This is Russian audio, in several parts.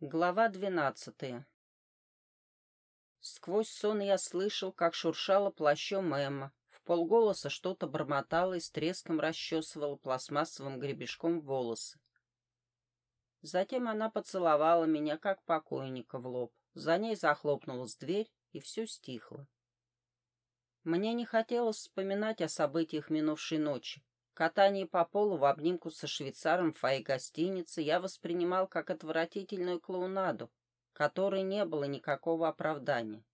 Глава двенадцатая Сквозь сон я слышал, как шуршала плащом Эмма, в полголоса что-то бормотала и с треском расчесывала пластмассовым гребешком волосы. Затем она поцеловала меня, как покойника, в лоб. За ней захлопнулась дверь, и все стихло. Мне не хотелось вспоминать о событиях минувшей ночи. Катание по полу в обнимку со швейцаром в фойе гостиницы я воспринимал как отвратительную клоунаду, которой не было никакого оправдания.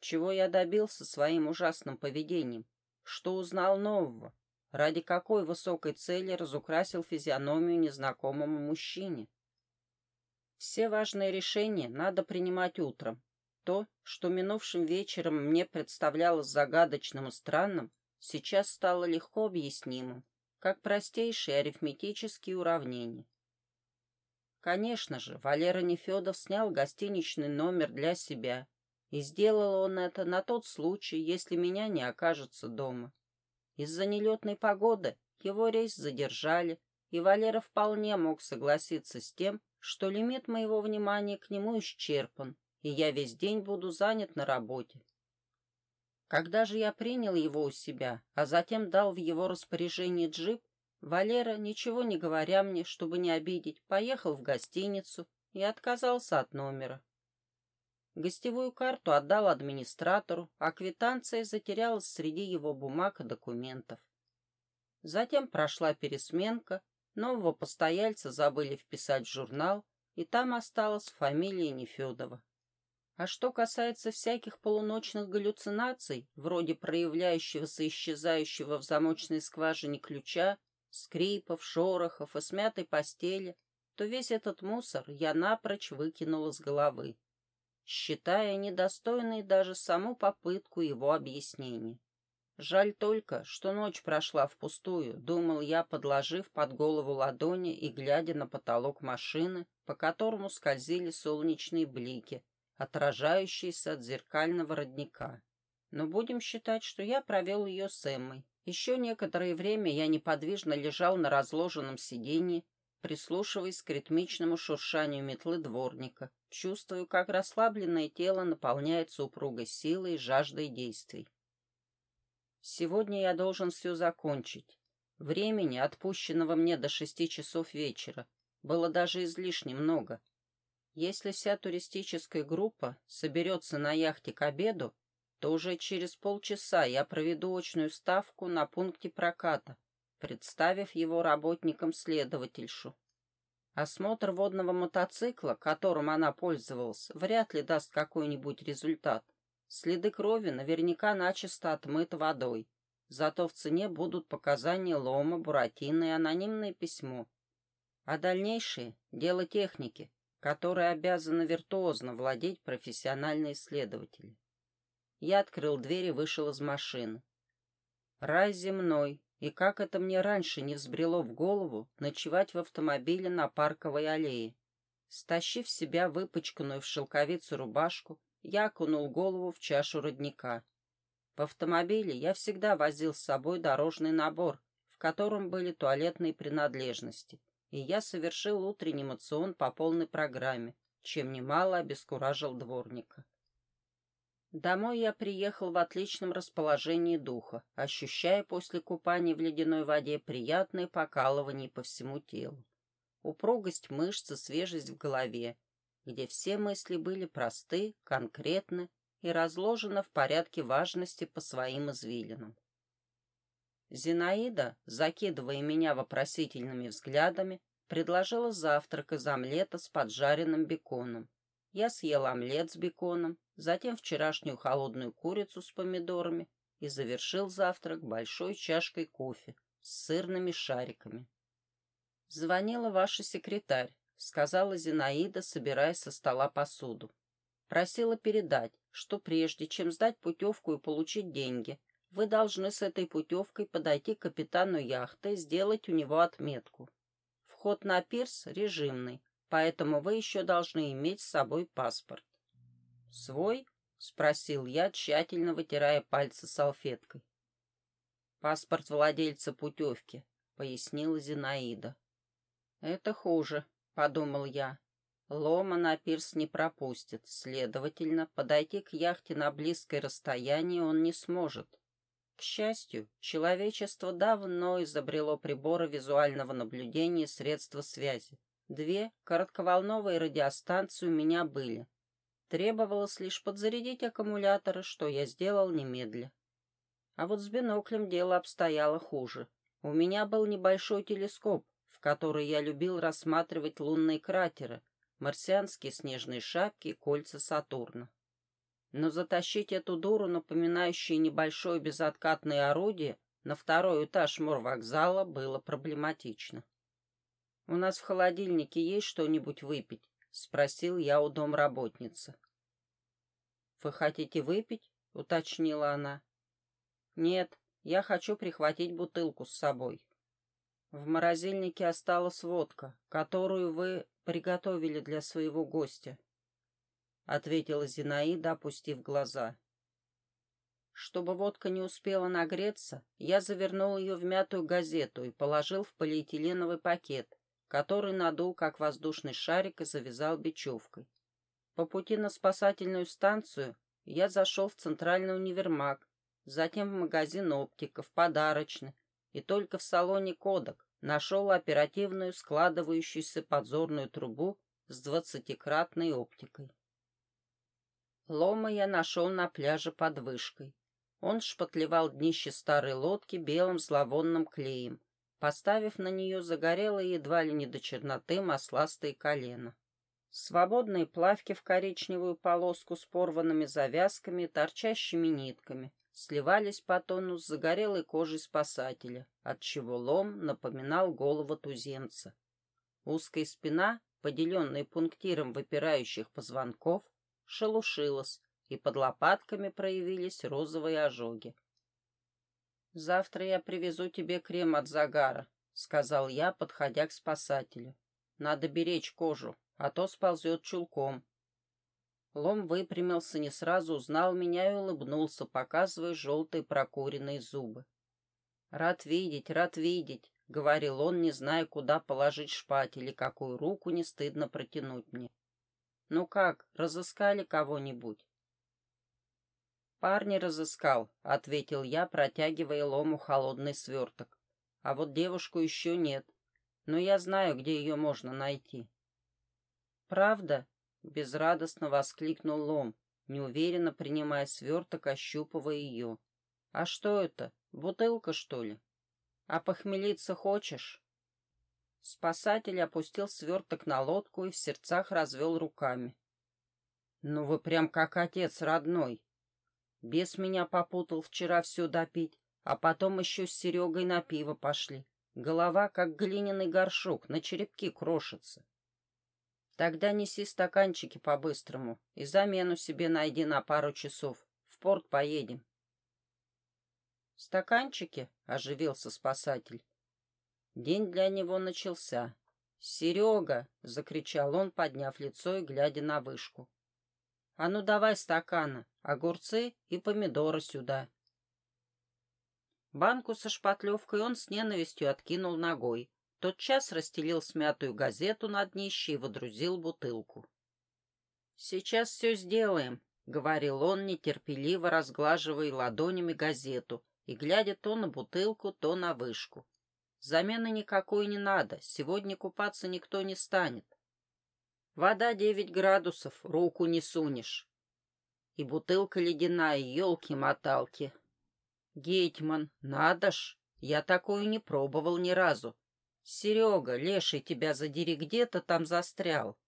Чего я добился своим ужасным поведением? Что узнал нового? Ради какой высокой цели разукрасил физиономию незнакомому мужчине? Все важные решения надо принимать утром. То, что минувшим вечером мне представлялось загадочным и странным, сейчас стало легко объяснимым как простейшие арифметические уравнения. Конечно же, Валера Нефедов снял гостиничный номер для себя, и сделал он это на тот случай, если меня не окажется дома. Из-за нелетной погоды его рейс задержали, и Валера вполне мог согласиться с тем, что лимит моего внимания к нему исчерпан, и я весь день буду занят на работе. Когда же я принял его у себя, а затем дал в его распоряжение джип, Валера, ничего не говоря мне, чтобы не обидеть, поехал в гостиницу и отказался от номера. Гостевую карту отдал администратору, а квитанция затерялась среди его бумаг и документов. Затем прошла пересменка, нового постояльца забыли вписать в журнал, и там осталась фамилия Нефедова. А что касается всяких полуночных галлюцинаций, вроде проявляющегося исчезающего в замочной скважине ключа, скрипов, шорохов и смятой постели, то весь этот мусор я напрочь выкинул из головы, считая недостойной даже саму попытку его объяснения. Жаль только, что ночь прошла впустую, думал я, подложив под голову ладони и глядя на потолок машины, по которому скользили солнечные блики, отражающийся от зеркального родника. Но будем считать, что я провел ее с Эммой. Еще некоторое время я неподвижно лежал на разложенном сиденье, прислушиваясь к ритмичному шуршанию метлы дворника, чувствую, как расслабленное тело наполняется упругой силой и жаждой действий. Сегодня я должен все закончить. Времени, отпущенного мне до шести часов вечера, было даже излишне много — если вся туристическая группа соберется на яхте к обеду, то уже через полчаса я проведу очную ставку на пункте проката, представив его работникам-следовательшу. Осмотр водного мотоцикла, которым она пользовалась, вряд ли даст какой-нибудь результат. Следы крови наверняка начисто отмыты водой. Зато в цене будут показания Лома, Буратино и анонимное письмо. А дальнейшее — дело техники которой обязаны виртуозно владеть профессиональные исследователи. Я открыл дверь и вышел из машины. Рай земной, и как это мне раньше не взбрело в голову ночевать в автомобиле на парковой аллее. Стащив себя выпачканную в шелковицу рубашку, я окунул голову в чашу родника. В автомобиле я всегда возил с собой дорожный набор, в котором были туалетные принадлежности — и я совершил утренний мацион по полной программе, чем немало обескуражил дворника. Домой я приехал в отличном расположении духа, ощущая после купания в ледяной воде приятное покалывание по всему телу. Упругость мышц и свежесть в голове, где все мысли были просты, конкретны и разложены в порядке важности по своим извилинам. Зинаида, закидывая меня вопросительными взглядами, предложила завтрак из омлета с поджаренным беконом. Я съел омлет с беконом, затем вчерашнюю холодную курицу с помидорами и завершил завтрак большой чашкой кофе с сырными шариками. «Звонила ваша секретарь», — сказала Зинаида, собирая со стола посуду. Просила передать, что прежде чем сдать путевку и получить деньги, вы должны с этой путевкой подойти к капитану яхты и сделать у него отметку. Вход на пирс режимный, поэтому вы еще должны иметь с собой паспорт. «Свой?» — спросил я, тщательно вытирая пальцы салфеткой. «Паспорт владельца путевки», — пояснила Зинаида. «Это хуже», — подумал я. Лома на пирс не пропустит, следовательно, подойти к яхте на близкое расстояние он не сможет. К счастью, человечество давно изобрело приборы визуального наблюдения и средства связи. Две коротковолновые радиостанции у меня были. Требовалось лишь подзарядить аккумуляторы, что я сделал немедля. А вот с биноклем дело обстояло хуже. У меня был небольшой телескоп, в который я любил рассматривать лунные кратеры, марсианские снежные шапки и кольца Сатурна. Но затащить эту дуру, напоминающую небольшое безоткатное орудие, на второй этаж морвокзала было проблематично. «У нас в холодильнике есть что-нибудь выпить?» — спросил я у домработницы. «Вы хотите выпить?» — уточнила она. «Нет, я хочу прихватить бутылку с собой. В морозильнике осталась водка, которую вы приготовили для своего гостя», — ответила Зинаида, опустив глаза. Чтобы водка не успела нагреться, я завернул ее в мятую газету и положил в полиэтиленовый пакет, который надул, как воздушный шарик, и завязал бечевкой. По пути на спасательную станцию я зашел в центральный универмаг, затем в магазин оптиков, подарочный, и только в салоне «Кодок» нашел оперативную складывающуюся подзорную трубу с двадцатикратной оптикой. Лома я нашел на пляже под вышкой. Он шпатлевал днище старой лодки белым зловонным клеем, поставив на нее загорелые едва ли не до черноты масластые колена. Свободные плавки в коричневую полоску с порванными завязками и торчащими нитками сливались по тону с загорелой кожей спасателя, отчего лом напоминал голову туземца. Узкая спина, поделенная пунктиром выпирающих позвонков, шелушилась, и под лопатками проявились розовые ожоги. «Завтра я привезу тебе крем от загара», — сказал я, подходя к спасателю. «Надо беречь кожу, а то сползет чулком». Лом выпрямился, не сразу узнал меня и улыбнулся, показывая желтые прокуренные зубы. «Рад видеть, рад видеть», — говорил он, не зная, куда положить шпатель и какую руку не стыдно протянуть мне. «Ну как, разыскали кого-нибудь?» «Парня разыскал», — ответил я, протягивая лому холодный сверток. «А вот девушку еще нет. Но я знаю, где ее можно найти». «Правда?» — безрадостно воскликнул лом, неуверенно принимая сверток, ощупывая ее. «А что это? Бутылка, что ли? А похмелиться хочешь?» Спасатель опустил сверток на лодку и в сердцах развел руками. «Ну вы прям как отец родной!» Бес меня попутал вчера все допить, а потом еще с Серегой на пиво пошли. Голова, как глиняный горшок, на черепки крошится. Тогда неси стаканчики по-быстрому и замену себе найди на пару часов. В порт поедем. «Стаканчики?» — оживился спасатель. День для него начался. «Серега!» — закричал он, подняв лицо и глядя на вышку. «А ну давай стакана!» огурцы и помидоры сюда. Банку со шпатлевкой он с ненавистью откинул ногой. Тотчас расстелил смятую газету на днище и водрузил бутылку. «Сейчас все сделаем», — говорил он, нетерпеливо разглаживая ладонями газету и глядя то на бутылку, то на вышку. «Замены никакой не надо, сегодня купаться никто не станет. Вода девять градусов, руку не сунешь. И бутылка ледяная, елки-моталки. Гетьман, надо ж, я такую не пробовал ни разу. Серега, леший тебя задери, где-то там застрял.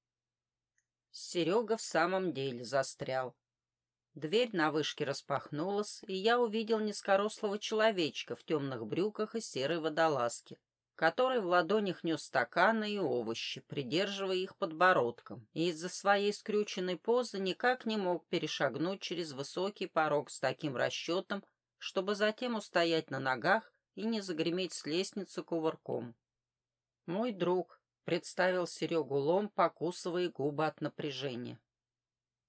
Серега в самом деле застрял. Дверь на вышке распахнулась, и я увидел низкорослого человечка в темных брюках и серой водолазке который в ладонях нес стаканы и овощи, придерживая их подбородком, и из-за своей скрюченной позы никак не мог перешагнуть через высокий порог с таким расчетом, чтобы затем устоять на ногах и не загреметь с лестницы кувырком. «Мой друг», — представил Серегу Лом, покусывая губы от напряжения.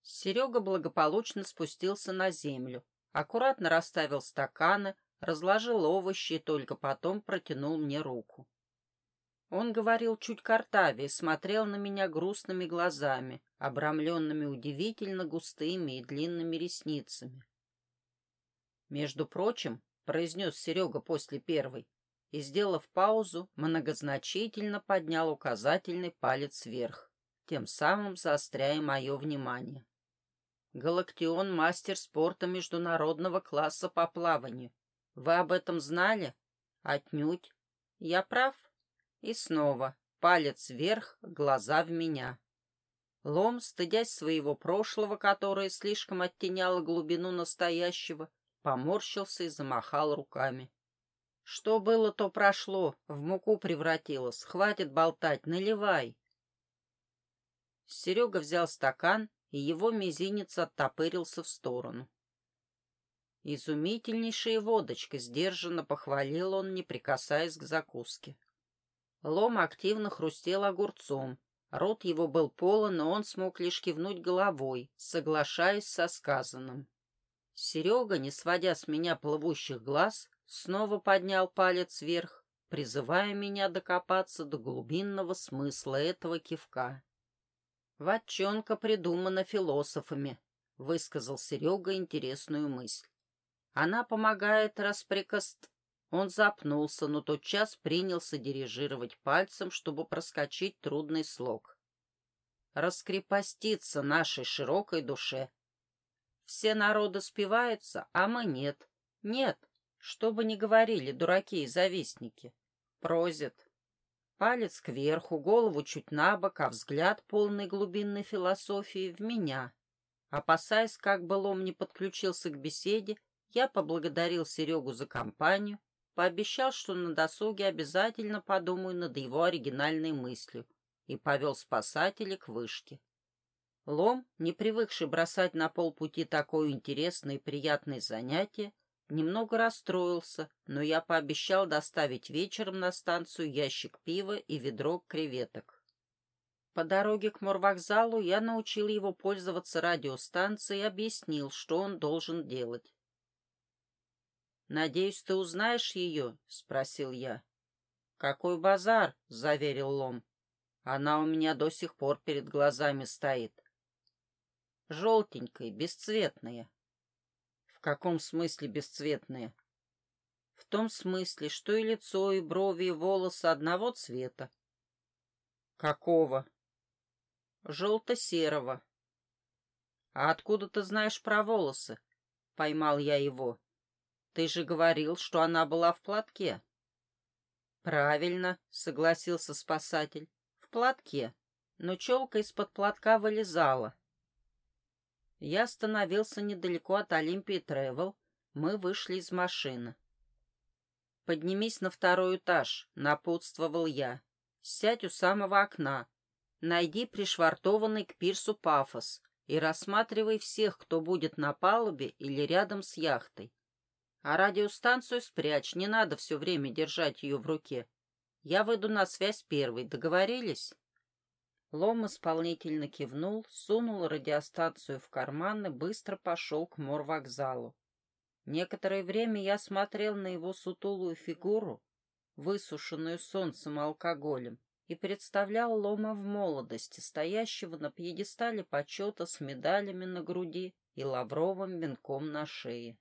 Серега благополучно спустился на землю, аккуратно расставил стаканы, разложил овощи и только потом протянул мне руку. Он говорил чуть картавее, смотрел на меня грустными глазами, обрамленными удивительно густыми и длинными ресницами. «Между прочим», — произнес Серега после первой, и, сделав паузу, многозначительно поднял указательный палец вверх, тем самым заостряя мое внимание. «Галактион — мастер спорта международного класса по плаванию. Вы об этом знали? Отнюдь. Я прав?» И снова палец вверх, глаза в меня. Лом, стыдясь своего прошлого, которое слишком оттеняло глубину настоящего, поморщился и замахал руками. Что было, то прошло, в муку превратилось. Хватит болтать, наливай. Серега взял стакан, и его мизинец оттопырился в сторону. Изумительнейшая водочка, сдержанно похвалил он, не прикасаясь к закуске. Лом активно хрустел огурцом. Рот его был полон, но он смог лишь кивнуть головой, соглашаясь со сказанным. Серега, не сводя с меня плывущих глаз, снова поднял палец вверх, призывая меня докопаться до глубинного смысла этого кивка. «Ватчонка придумана философами», — высказал Серега интересную мысль. «Она помогает распрекост...» Он запнулся, но тотчас принялся дирижировать пальцем, чтобы проскочить трудный слог. Раскрепоститься нашей широкой душе. Все народы спиваются, а мы нет. Нет, что бы ни говорили дураки и завистники. Прозит. Палец кверху, голову чуть на бок, а взгляд полной глубинной философии в меня. Опасаясь, как бы лом не подключился к беседе, я поблагодарил Серегу за компанию Пообещал, что на досуге обязательно подумаю над его оригинальной мыслью и повел спасателя к вышке. Лом, не привыкший бросать на полпути такое интересное и приятное занятие, немного расстроился, но я пообещал доставить вечером на станцию ящик пива и ведро креветок. По дороге к морвокзалу я научил его пользоваться радиостанцией и объяснил, что он должен делать. «Надеюсь, ты узнаешь ее?» — спросил я. «Какой базар?» — заверил Лом. «Она у меня до сих пор перед глазами стоит. Желтенькая, бесцветная». «В каком смысле бесцветная?» «В том смысле, что и лицо, и брови, и волосы одного цвета». «Какого?» «Желто-серого». «А откуда ты знаешь про волосы?» — поймал я его. Ты же говорил, что она была в платке. Правильно, согласился спасатель. В платке. Но челка из-под платка вылезала. Я остановился недалеко от Олимпии Тревел. Мы вышли из машины. «Поднимись на второй этаж», — напутствовал я. «Сядь у самого окна. Найди пришвартованный к пирсу пафос и рассматривай всех, кто будет на палубе или рядом с яхтой. А радиостанцию спрячь, не надо все время держать ее в руке. Я выйду на связь первой, договорились?» Лом исполнительно кивнул, сунул радиостанцию в карман и быстро пошел к морвокзалу. Некоторое время я смотрел на его сутулую фигуру, высушенную солнцем и алкоголем, и представлял Лома в молодости, стоящего на пьедестале почета с медалями на груди и лавровым венком на шее.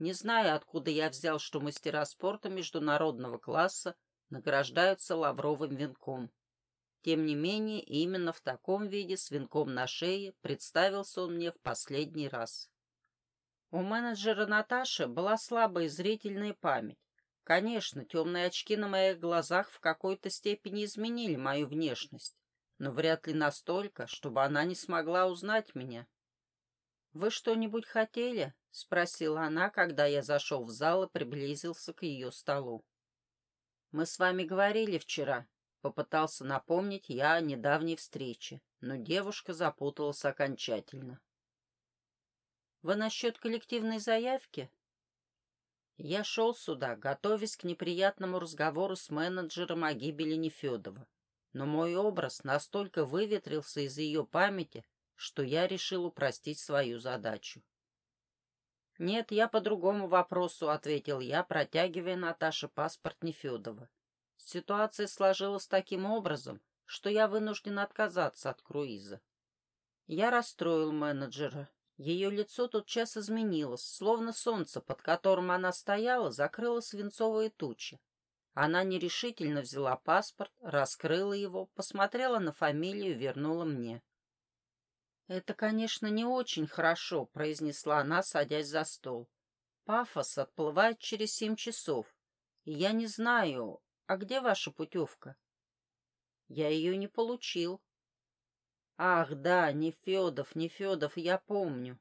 Не знаю, откуда я взял, что мастера спорта международного класса награждаются лавровым венком. Тем не менее, именно в таком виде, с венком на шее, представился он мне в последний раз. У менеджера Наташи была слабая зрительная память. Конечно, темные очки на моих глазах в какой-то степени изменили мою внешность, но вряд ли настолько, чтобы она не смогла узнать меня. «Вы что-нибудь хотели?» — спросила она, когда я зашел в зал и приблизился к ее столу. «Мы с вами говорили вчера», — попытался напомнить я о недавней встрече, но девушка запуталась окончательно. «Вы насчет коллективной заявки?» Я шел сюда, готовясь к неприятному разговору с менеджером о гибели Нефедова, но мой образ настолько выветрился из ее памяти, что я решил упростить свою задачу. «Нет, я по другому вопросу», — ответил я, протягивая Наташе паспорт Нефедова. Ситуация сложилась таким образом, что я вынужден отказаться от круиза. Я расстроил менеджера. Ее лицо тотчас изменилось, словно солнце, под которым она стояла, закрыло свинцовые тучи. Она нерешительно взяла паспорт, раскрыла его, посмотрела на фамилию, вернула мне. «Это, конечно, не очень хорошо», — произнесла она, садясь за стол. «Пафос отплывает через семь часов. И я не знаю, а где ваша путевка?» «Я ее не получил». «Ах, да, не Федов, не Федов, я помню».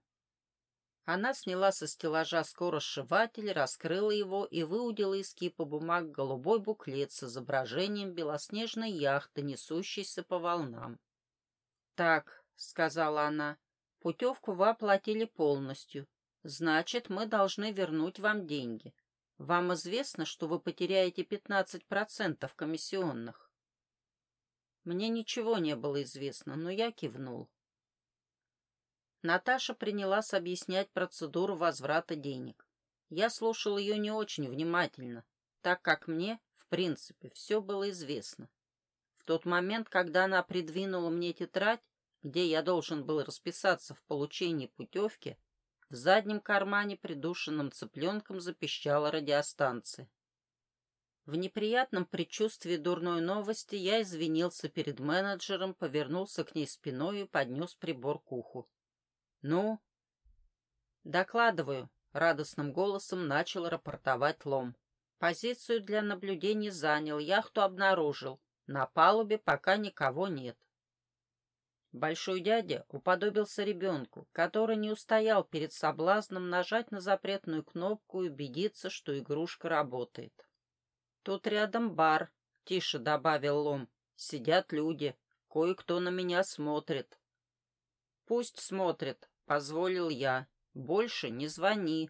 Она сняла со стеллажа скоросшиватель, раскрыла его и выудила из кипа бумаг голубой буклет с изображением белоснежной яхты, несущейся по волнам. «Так», — сказала она, — «путевку вы оплатили полностью. Значит, мы должны вернуть вам деньги. Вам известно, что вы потеряете 15% комиссионных?» Мне ничего не было известно, но я кивнул. Наташа принялась объяснять процедуру возврата денег. Я слушал ее не очень внимательно, так как мне, в принципе, все было известно. В тот момент, когда она придвинула мне тетрадь, где я должен был расписаться в получении путевки, в заднем кармане придушенным цыпленком запищала радиостанция. В неприятном предчувствии дурной новости я извинился перед менеджером, повернулся к ней спиной и поднес прибор к уху. «Ну?» «Докладываю», — радостным голосом начал рапортовать Лом. «Позицию для наблюдений занял, яхту обнаружил. На палубе пока никого нет». Большой дядя уподобился ребенку, который не устоял перед соблазном нажать на запретную кнопку и убедиться, что игрушка работает. «Тут рядом бар», — тише добавил Лом. «Сидят люди. Кое-кто на меня смотрит». «Пусть смотрит», — позволил я. «Больше не звони».